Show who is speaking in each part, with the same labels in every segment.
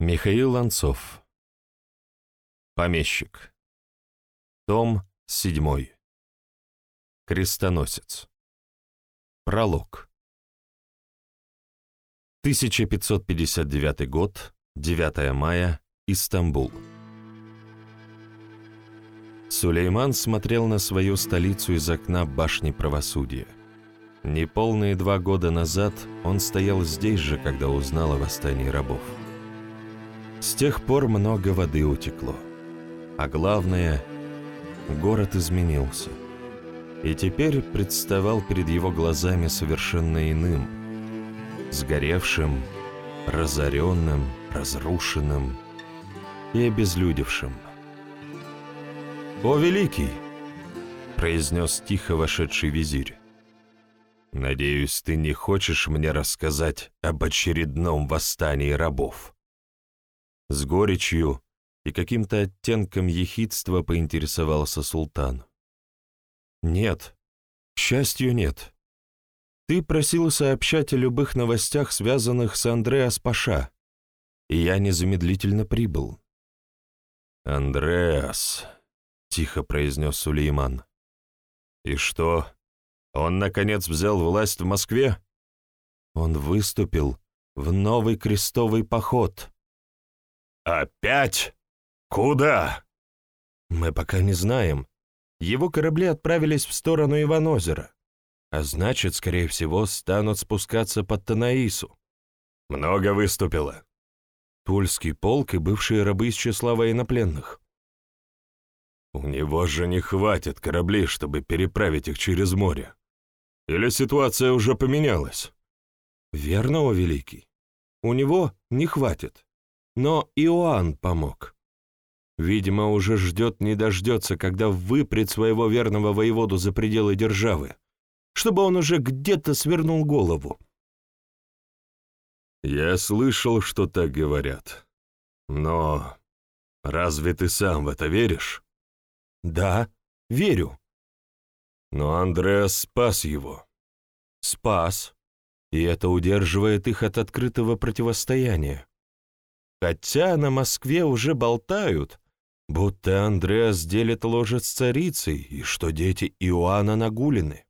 Speaker 1: Михаил Ланцов. Помещик. Том 7. Крестоносец. Пролог. 1559 год, 9 мая, Истамбул. Сулейман смотрел на свою столицу из окна башни правосудия. Неполные два года назад он стоял здесь же, когда узнал о восстании рабов. С тех пор много воды утекло. А главное, город изменился. И теперь представал перед его глазами совершенно иным, сгоревшим, разоренным, разрушенным и обезлюдевшим. «О, великий!» — произнес тихо вошедший визирь. «Надеюсь, ты не хочешь мне рассказать об очередном восстании рабов?» С горечью и каким-то оттенком ехидства поинтересовался султан. «Нет, к счастью, нет. Ты просил сообщать о любых новостях, связанных с Андреас Паша, и я незамедлительно прибыл». «Андреас», — тихо произнес Сулейман. «И что, он, наконец, взял власть в Москве?» Он выступил в новый крестовый поход.
Speaker 2: «Опять? Куда?»
Speaker 1: «Мы пока не знаем. Его корабли отправились в сторону Иванозера, а значит, скорее всего, станут спускаться под Танаису».
Speaker 2: «Много выступило?»
Speaker 1: Тульский полк и бывшие рабы из числа военнопленных.
Speaker 2: «У него же не хватит кораблей, чтобы переправить их через море. Или ситуация уже поменялась?»
Speaker 1: «Верно, о великий. У него не хватит. Но Иоанн помог. Видимо, уже ждет не дождется, когда выпрет своего верного воеводу за пределы державы, чтобы он уже где-то свернул голову.
Speaker 2: «Я слышал, что так говорят. Но разве ты сам в это веришь?»
Speaker 1: «Да, верю».
Speaker 2: Но Андреас спас его.
Speaker 1: «Спас, и это удерживает их от открытого противостояния. Хотя на Москве уже болтают, будто Андреас делит ложе с царицей и что дети Иоанна нагулены.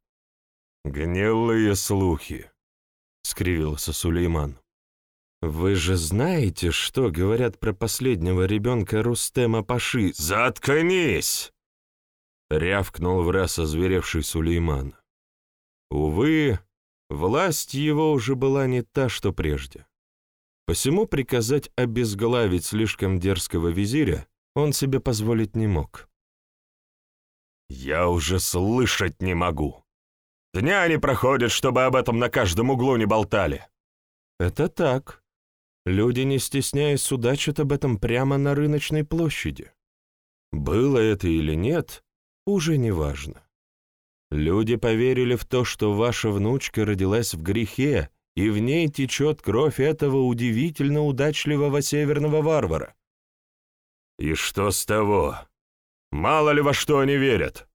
Speaker 2: «Гнилые слухи», — скривился Сулейман.
Speaker 1: «Вы же знаете, что говорят про последнего ребенка Рустема Паши?»
Speaker 2: «Заткнись!» — рявкнул в раз озверевший Сулейман.
Speaker 1: Увы, власть его уже была не та, что прежде. Посему приказать обезглавить слишком дерзкого визиря он себе позволить не мог.
Speaker 2: «Я уже слышать не могу. Дня не проходят, чтобы об этом на каждом углу не болтали».
Speaker 1: «Это так. Люди, не стесняясь, судачат об этом прямо на рыночной площади. Было это или нет, уже не важно. Люди поверили в то, что ваша внучка родилась в грехе, и в ней течет кровь этого удивительно удачливого северного варвара.
Speaker 2: И что с того? Мало ли во что они верят.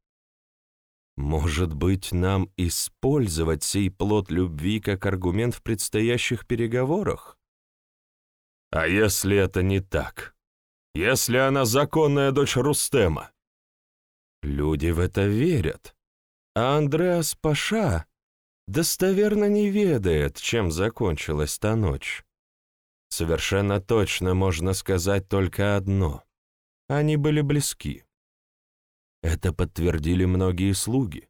Speaker 1: Может быть, нам использовать сей плод любви как аргумент в предстоящих переговорах?
Speaker 2: А если это не так? Если она законная дочь Рустема?
Speaker 1: Люди в это верят. А Андреас Паша достоверно не ведает, чем закончилась та ночь. Совершенно точно можно сказать только одно. Они были близки. Это подтвердили многие слуги.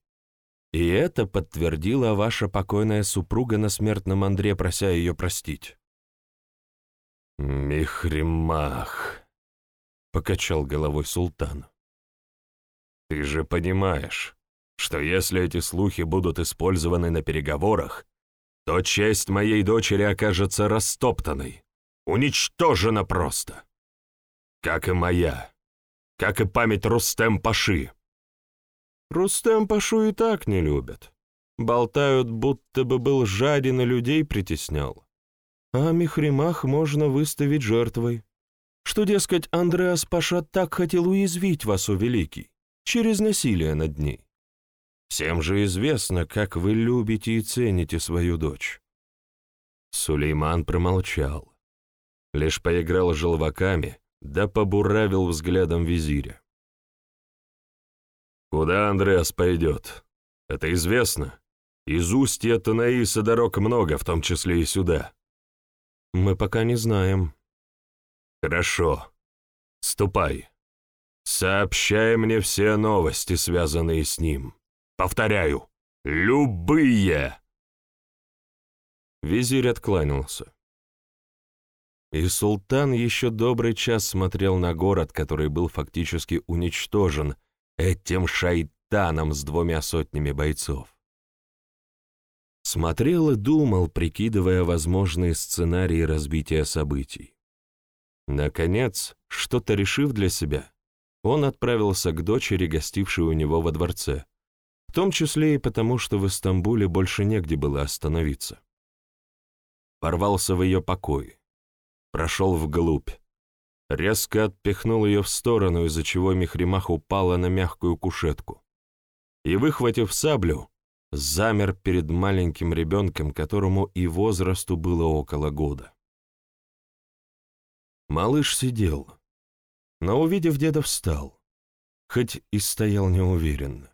Speaker 1: И это подтвердила ваша покойная супруга на смертном Андре, прося ее простить.
Speaker 2: «Михримах», — покачал головой султан. «Ты же понимаешь, что если эти слухи будут использованы на переговорах, то честь моей дочери окажется растоптанной, уничтожена просто. Как и моя, как и память Рустем Паши.
Speaker 1: Рустем Пашу и так не любят. Болтают, будто бы был жаден и людей притеснял. А Михримах можно выставить жертвой. Что, дескать, Андреас Паша так хотел уязвить вас, у великий, через насилие над ней. Всем же известно, как вы любите и цените свою дочь». Сулейман промолчал. лишь поиграл желваками, да побуравил взглядом визиря.
Speaker 2: «Куда Андреас пойдет? Это известно. Из устья Танаиса дорог много, в том числе и сюда».
Speaker 1: «Мы пока не знаем».
Speaker 2: «Хорошо. Ступай. Сообщай мне все новости, связанные с ним. Повторяю, любые!»
Speaker 1: Визирь откланялся. И султан еще добрый час смотрел на город, который был фактически уничтожен этим шайтаном с двумя сотнями бойцов. Смотрел и думал, прикидывая возможные сценарии разбития событий. Наконец, что-то решив для себя, он отправился к дочери, гостившей у него во дворце, в том числе и потому, что в Истамбуле больше негде было остановиться. Порвался в ее покой, прошел вглубь, резко отпихнул ее в сторону, из-за чего Мехримах упала на мягкую кушетку, и, выхватив саблю, замер перед маленьким ребенком, которому и возрасту было около года. Малыш сидел, но, увидев деда, встал, хоть и стоял неуверенно.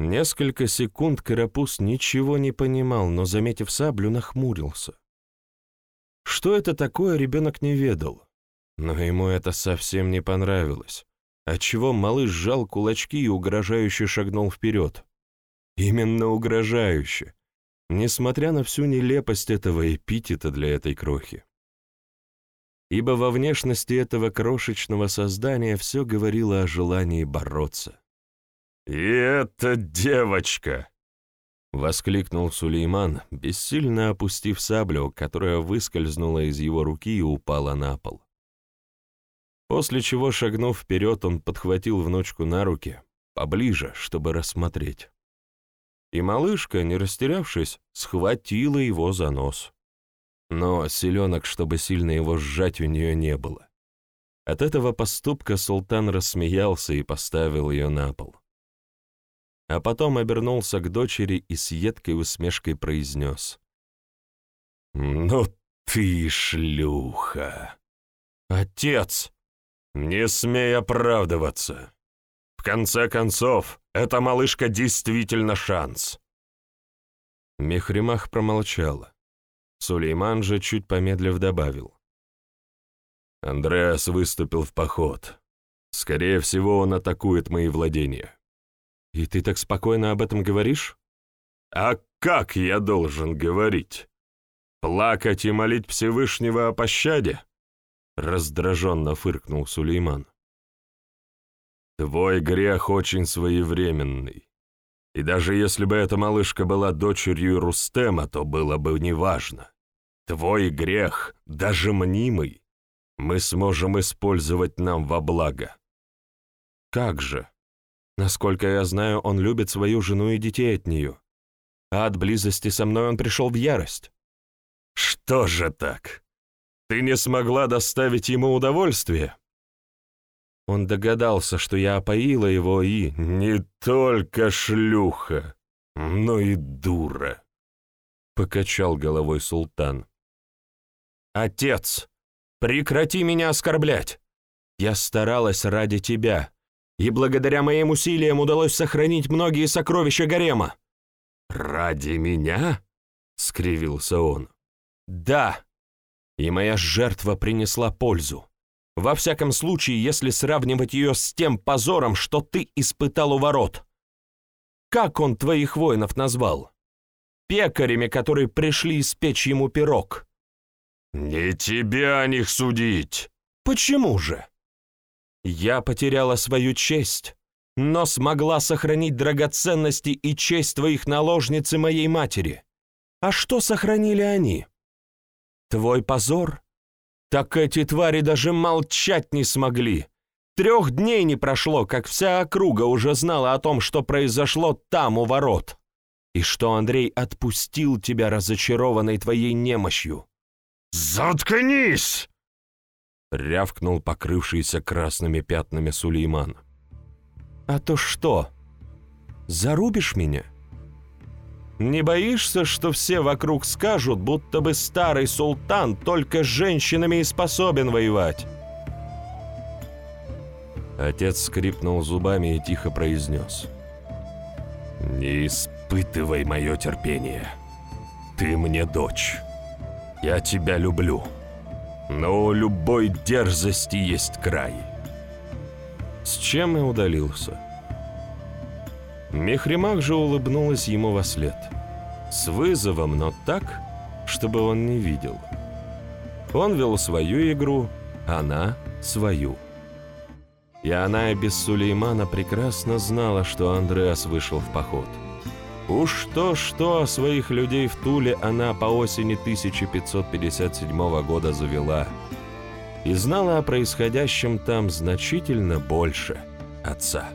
Speaker 1: Несколько секунд Карапуз ничего не понимал, но, заметив саблю, нахмурился. Что это такое, ребенок не ведал, но ему это совсем не понравилось, отчего малыш сжал кулачки и угрожающе шагнул вперед. Именно угрожающе, несмотря на всю нелепость этого эпитета для этой крохи ибо во внешности этого крошечного создания все говорило о желании бороться.
Speaker 2: «И эта девочка!»
Speaker 1: — воскликнул Сулейман, бессильно опустив саблю, которая выскользнула из его руки и упала на пол. После чего, шагнув вперед, он подхватил внучку на руки, поближе, чтобы рассмотреть. И малышка, не растерявшись, схватила его за нос но селенок, чтобы сильно его сжать, у нее не было. От этого поступка султан рассмеялся и поставил ее на пол. А потом обернулся к дочери и с едкой усмешкой произнес.
Speaker 2: «Ну ты шлюха!»
Speaker 1: «Отец!»
Speaker 2: «Не смей оправдываться! В конце концов, эта малышка действительно шанс!»
Speaker 1: Мехримах промолчала. Сулейман же, чуть помедлив, добавил.
Speaker 2: «Андреас выступил в поход. Скорее всего, он атакует мои владения».
Speaker 1: «И ты так спокойно об этом говоришь?»
Speaker 2: «А как я должен говорить? Плакать и молить Всевышнего о пощаде?» Раздраженно фыркнул Сулейман. «Твой грех очень своевременный. И даже если бы эта малышка была дочерью Рустема, то было бы неважно. Твой грех, даже мнимый, мы сможем использовать нам во благо.
Speaker 1: Как же? Насколько я знаю, он любит свою жену и детей от нее. А от близости со мной он пришел в ярость.
Speaker 2: Что же так? Ты не смогла доставить ему удовольствие?
Speaker 1: Он догадался, что я опоила его и...
Speaker 2: «Не только шлюха, но и дура», — покачал головой султан.
Speaker 1: «Отец, прекрати меня оскорблять! Я старалась ради тебя, и благодаря моим усилиям удалось сохранить многие сокровища гарема».
Speaker 2: «Ради меня?» — скривился он.
Speaker 1: «Да, и моя жертва принесла пользу. Во всяком случае, если сравнивать ее с тем позором, что ты испытал у ворот. Как он твоих воинов назвал? Пекарями, которые пришли испечь ему пирог.
Speaker 2: Не тебе о них судить.
Speaker 1: Почему же? Я потеряла свою честь, но смогла сохранить драгоценности и честь твоих наложниц и моей матери. А что сохранили они? Твой позор? Так эти твари даже молчать не смогли. Трех дней не прошло, как вся округа уже знала о том, что произошло там, у ворот, и что Андрей отпустил тебя, разочарованной твоей немощью.
Speaker 2: «Заткнись!»
Speaker 1: — рявкнул покрывшийся красными пятнами Сулейман. «А то что, зарубишь меня?» Не боишься, что все вокруг скажут, будто бы старый султан только с женщинами и способен воевать?» Отец скрипнул зубами и тихо произнес.
Speaker 2: «Не испытывай мое терпение. Ты мне дочь. Я тебя люблю. Но у любой дерзости есть край».
Speaker 1: С чем и удалился. Мехримах же улыбнулась ему во след. С вызовом, но так, чтобы он не видел. Он вел свою игру, она — свою. И она и без Сулеймана прекрасно знала, что Андреас вышел в поход. Уж то-что своих людей в Туле она по осени 1557 года завела. И знала о происходящем там значительно больше отца.